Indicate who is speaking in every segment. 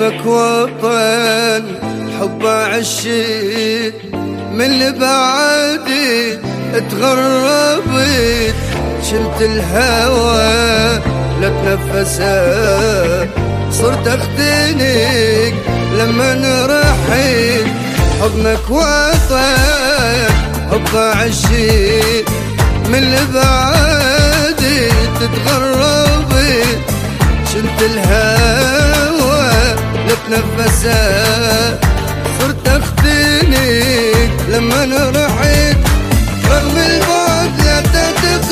Speaker 1: حضنك وطن حب عشيت من بعدي تغربت شلت الهوى لا تنفسه صرت أختنق لما رحيت حضنك وطن حب عشيت من بعدي تتغربت شلت الهوى لا تنفسه صرت اختنق لما رحيت رغم البعد لا تعتقد.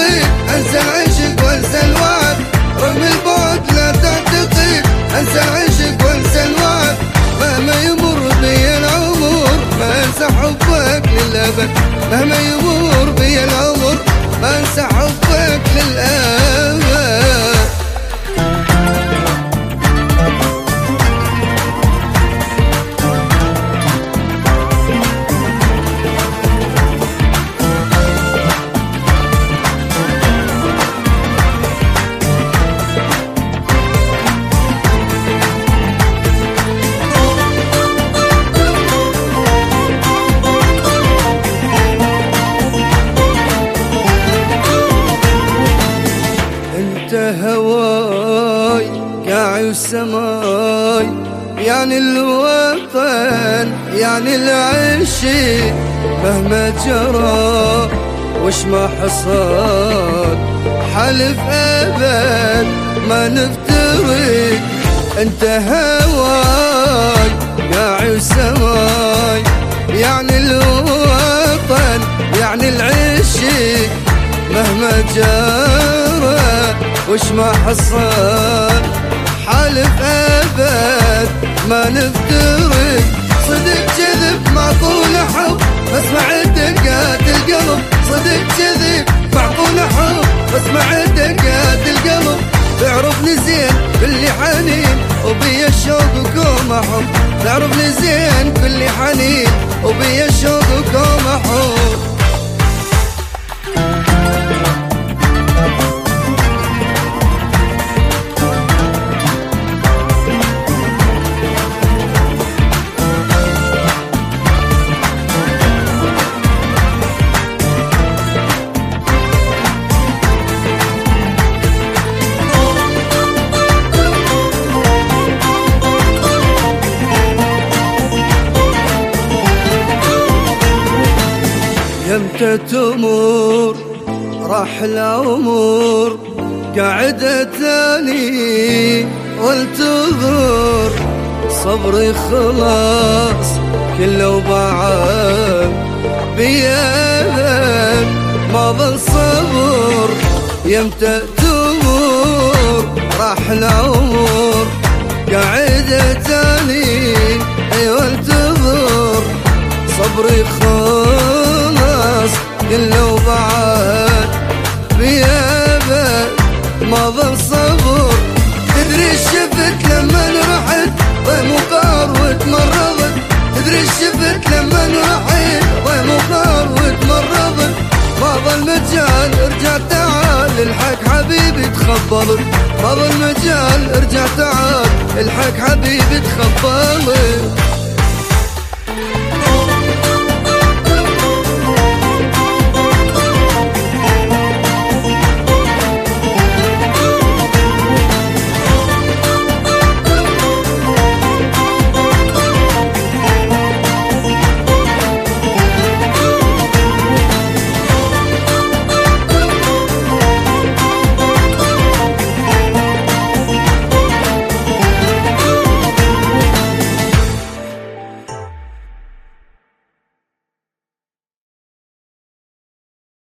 Speaker 1: أنسى العشق وأنسى الوعد. رغم البعد لا تعتقد. أنسى العشق وأنسى الوعد. مهما يمر بي العمر ما أنسى حبك للأبد. مهما يمر انت هواي قاعي وسماي يعني الوطن يعني العشق مهما جرى وش ما حصل؟ حلف أبد ما نفترق أنت هواي قاعي وسماي يعني الوطن يعني العشق مهما جرى. وش ما حصل؟ حالف ابد ما نفترق صدق كذب معقول حب أسمع دقات القلب. صدق كذب معقول حب أسمع دقات القلب. تعرفني زين كل حنين وبي الشوق وكوم احب تعرفني زين يمتى تمر راح العمر قاعدة تاني والتظهر صبري خلاص كله بعد بيدك ما ظل صبر يمتى تمر راح العمر خلاص كله بعد بيابك ما ظل صبر. تدري شفت لما رحت ومقار وتمرضت تدري شفت لما رحت ومقار وتمرضت ما ظل مجال ارجع تعال الحق حبيبي تخبلت. ما ظل مجال ارجع تعال الحق حبيبي تخبلت.